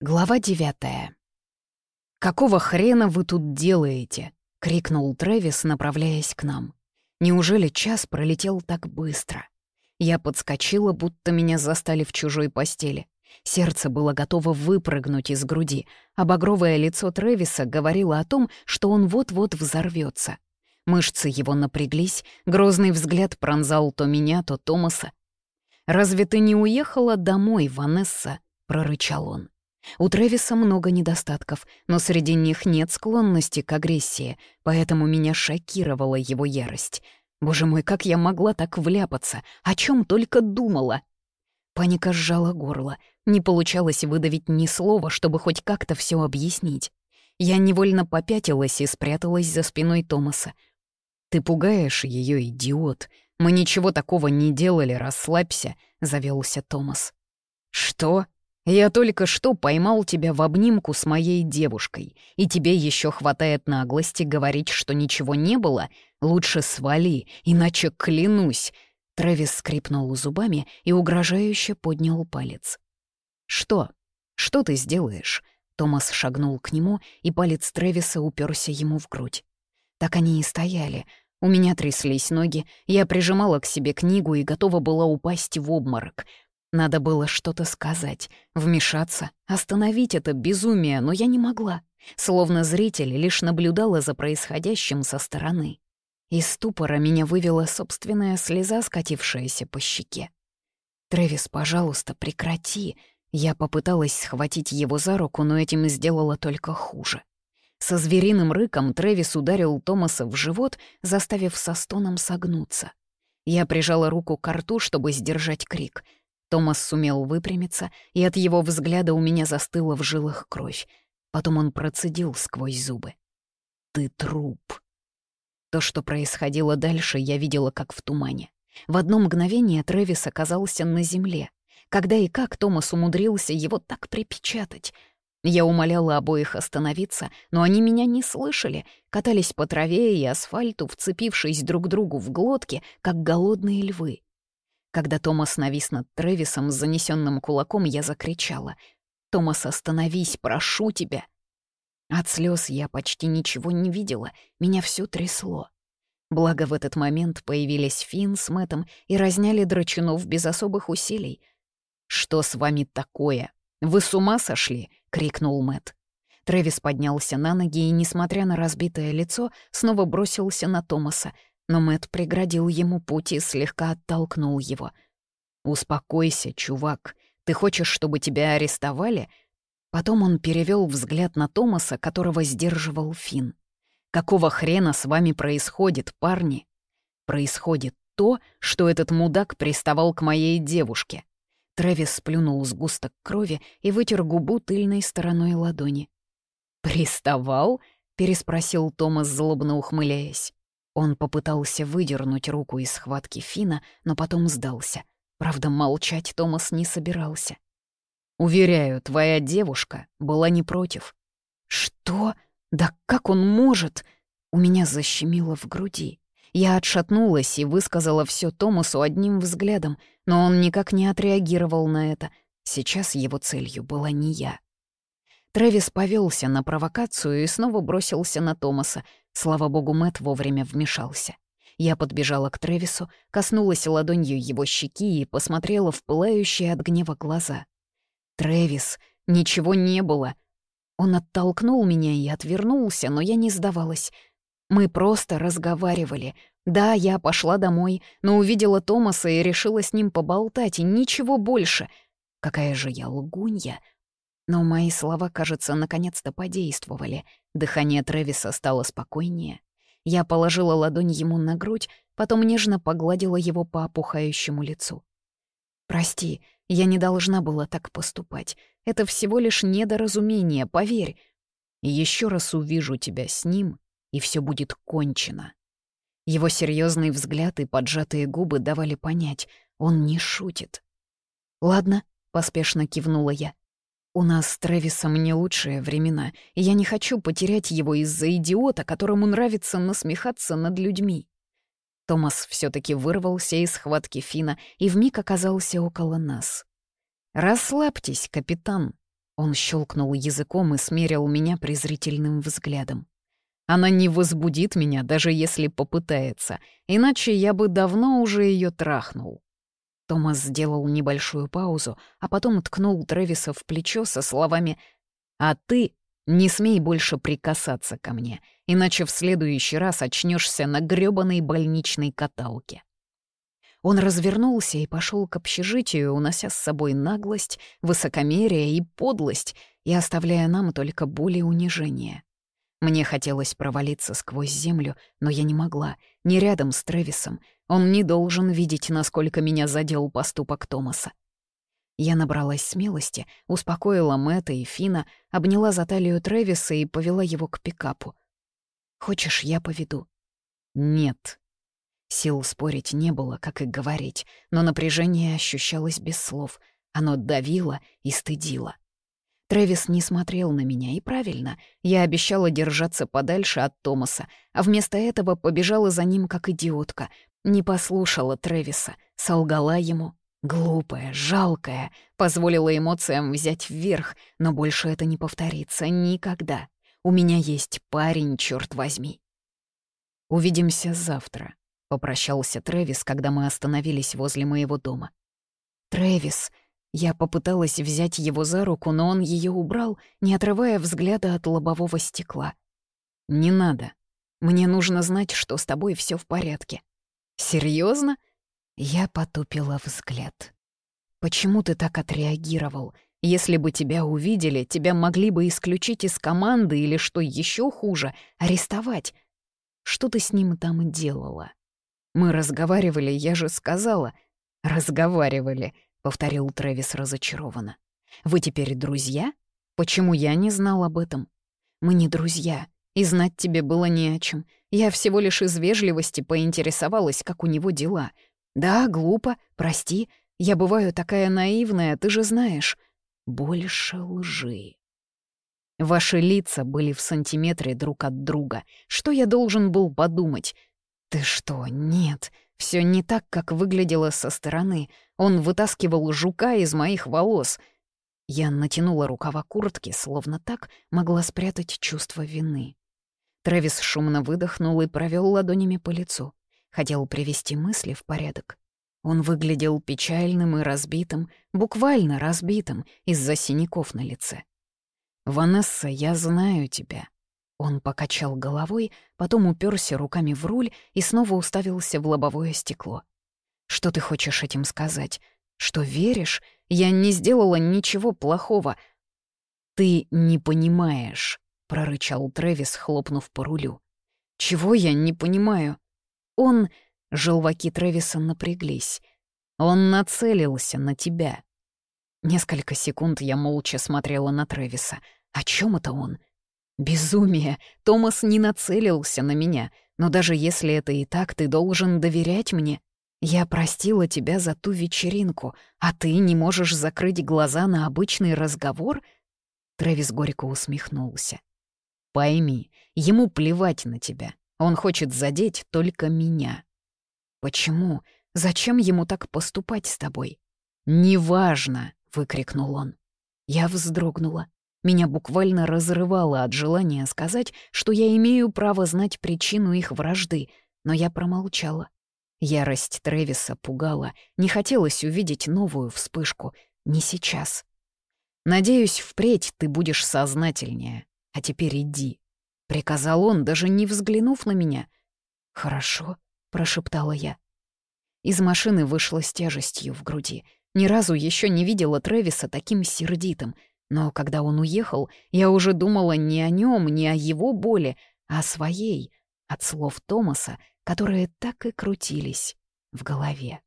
Глава девятая. «Какого хрена вы тут делаете?» — крикнул Трэвис, направляясь к нам. «Неужели час пролетел так быстро?» Я подскочила, будто меня застали в чужой постели. Сердце было готово выпрыгнуть из груди, а багровое лицо Трэвиса говорило о том, что он вот-вот взорвется. Мышцы его напряглись, грозный взгляд пронзал то меня, то Томаса. «Разве ты не уехала домой, Ванесса?» — прорычал он. У Трэвиса много недостатков, но среди них нет склонности к агрессии, поэтому меня шокировала его ярость. Боже мой, как я могла так вляпаться? О чем только думала? Паника сжала горло. Не получалось выдавить ни слова, чтобы хоть как-то все объяснить. Я невольно попятилась и спряталась за спиной Томаса. «Ты пугаешь ее, идиот. Мы ничего такого не делали, расслабься», — завелся Томас. «Что?» Я только что поймал тебя в обнимку с моей девушкой, и тебе еще хватает наглости говорить, что ничего не было? Лучше свали, иначе клянусь!» Трэвис скрипнул зубами и угрожающе поднял палец. «Что? Что ты сделаешь?» Томас шагнул к нему, и палец Трэвиса уперся ему в грудь. Так они и стояли. У меня тряслись ноги, я прижимала к себе книгу и готова была упасть в обморок — надо было что-то сказать, вмешаться, остановить это безумие, но я не могла. Словно зритель лишь наблюдала за происходящим со стороны. Из ступора меня вывела собственная слеза, скатившаяся по щеке. «Трэвис, пожалуйста, прекрати!» Я попыталась схватить его за руку, но этим сделала только хуже. Со звериным рыком Трэвис ударил Томаса в живот, заставив со стоном согнуться. Я прижала руку к рту, чтобы сдержать крик — Томас сумел выпрямиться, и от его взгляда у меня застыла в жилах кровь. Потом он процедил сквозь зубы. «Ты труп». То, что происходило дальше, я видела как в тумане. В одно мгновение Трэвис оказался на земле. Когда и как Томас умудрился его так припечатать? Я умоляла обоих остановиться, но они меня не слышали, катались по траве и асфальту, вцепившись друг другу в глотки, как голодные львы. Когда Томас навис над Трэвисом с занесенным кулаком, я закричала. «Томас, остановись, прошу тебя!» От слез я почти ничего не видела, меня все трясло. Благо в этот момент появились Финн с Мэттом и разняли драчунов без особых усилий. «Что с вами такое? Вы с ума сошли?» — крикнул Мэтт. Трэвис поднялся на ноги и, несмотря на разбитое лицо, снова бросился на Томаса, но Мэт преградил ему путь и слегка оттолкнул его. «Успокойся, чувак. Ты хочешь, чтобы тебя арестовали?» Потом он перевел взгляд на Томаса, которого сдерживал Финн. «Какого хрена с вами происходит, парни?» «Происходит то, что этот мудак приставал к моей девушке». Трэвис сплюнул сгусток крови и вытер губу тыльной стороной ладони. «Приставал?» — переспросил Томас, злобно ухмыляясь. Он попытался выдернуть руку из схватки Фина, но потом сдался. Правда, молчать Томас не собирался. «Уверяю, твоя девушка была не против». «Что? Да как он может?» У меня защемило в груди. Я отшатнулась и высказала все Томасу одним взглядом, но он никак не отреагировал на это. Сейчас его целью была не я. Трэвис повелся на провокацию и снова бросился на Томаса, Слава богу, Мэт вовремя вмешался. Я подбежала к Тревису, коснулась ладонью его щеки и посмотрела в пылающие от гнева глаза. «Трэвис, ничего не было!» Он оттолкнул меня и отвернулся, но я не сдавалась. Мы просто разговаривали. Да, я пошла домой, но увидела Томаса и решила с ним поболтать, и ничего больше. Какая же я лгунья! Но мои слова, кажется, наконец-то подействовали. Дыхание Трэвиса стало спокойнее. Я положила ладонь ему на грудь, потом нежно погладила его по опухающему лицу. «Прости, я не должна была так поступать. Это всего лишь недоразумение, поверь. Еще раз увижу тебя с ним, и все будет кончено». Его серьезный взгляд и поджатые губы давали понять, он не шутит. «Ладно», — поспешно кивнула я. У нас с Трэвисом не лучшие времена, и я не хочу потерять его из-за идиота, которому нравится насмехаться над людьми. Томас все таки вырвался из схватки Фина и вмиг оказался около нас. «Расслабьтесь, капитан». Он щелкнул языком и смерил меня презрительным взглядом. Она не возбудит меня, даже если попытается, иначе я бы давно уже ее трахнул. Томас сделал небольшую паузу, а потом ткнул Трэвиса в плечо со словами «А ты не смей больше прикасаться ко мне, иначе в следующий раз очнешься на грёбаной больничной каталке». Он развернулся и пошел к общежитию, унося с собой наглость, высокомерие и подлость, и оставляя нам только боль и унижение. Мне хотелось провалиться сквозь землю, но я не могла, не рядом с Трэвисом. Он не должен видеть, насколько меня задел поступок Томаса. Я набралась смелости, успокоила Мэтта и Фина, обняла за талию Трэвиса и повела его к пикапу. «Хочешь, я поведу?» «Нет». Сил спорить не было, как и говорить, но напряжение ощущалось без слов. Оно давило и стыдило. Трэвис не смотрел на меня, и правильно. Я обещала держаться подальше от Томаса, а вместо этого побежала за ним как идиотка. Не послушала Трэвиса, солгала ему. Глупая, жалкая, позволила эмоциям взять вверх, но больше это не повторится никогда. У меня есть парень, черт возьми. «Увидимся завтра», — попрощался Трэвис, когда мы остановились возле моего дома. «Трэвис», я попыталась взять его за руку, но он ее убрал, не отрывая взгляда от лобового стекла. «Не надо. Мне нужно знать, что с тобой все в порядке». Серьезно? Я потупила взгляд. «Почему ты так отреагировал? Если бы тебя увидели, тебя могли бы исключить из команды или, что еще хуже, арестовать. Что ты с ним там делала?» «Мы разговаривали, я же сказала». «Разговаривали», — повторил Трэвис разочарованно. «Вы теперь друзья? Почему я не знал об этом? Мы не друзья, и знать тебе было не о чем. Я всего лишь из вежливости поинтересовалась, как у него дела. Да, глупо, прости, я бываю такая наивная, ты же знаешь. Больше лжи». Ваши лица были в сантиметре друг от друга. Что я должен был подумать? Ты что, нет, все не так, как выглядело со стороны. Он вытаскивал жука из моих волос. Я натянула рукава куртки, словно так могла спрятать чувство вины. Трэвис шумно выдохнул и провел ладонями по лицу. Хотел привести мысли в порядок. Он выглядел печальным и разбитым, буквально разбитым из-за синяков на лице. «Ванесса, я знаю тебя. Он покачал головой, потом уперся руками в руль и снова уставился в лобовое стекло. «Что ты хочешь этим сказать? Что веришь? Я не сделала ничего плохого». «Ты не понимаешь», — прорычал Трэвис, хлопнув по рулю. «Чего я не понимаю?» Он... Желваки Трэвиса напряглись. Он нацелился на тебя. Несколько секунд я молча смотрела на Трэвиса. О чем это он? Безумие! Томас не нацелился на меня. Но даже если это и так, ты должен доверять мне. Я простила тебя за ту вечеринку, а ты не можешь закрыть глаза на обычный разговор?» Трэвис горько усмехнулся. «Пойми, ему плевать на тебя. Он хочет задеть только меня». «Почему? Зачем ему так поступать с тобой?» «Неважно!» — выкрикнул он. Я вздрогнула. Меня буквально разрывало от желания сказать, что я имею право знать причину их вражды, но я промолчала. Ярость Тревиса пугала, не хотелось увидеть новую вспышку. Не сейчас. «Надеюсь, впредь ты будешь сознательнее. А теперь иди», — приказал он, даже не взглянув на меня. «Хорошо», — прошептала я. Из машины вышла с тяжестью в груди. Ни разу еще не видела Тревиса таким сердитым — но когда он уехал, я уже думала не о нем, не о его боли, а о своей, от слов Томаса, которые так и крутились в голове.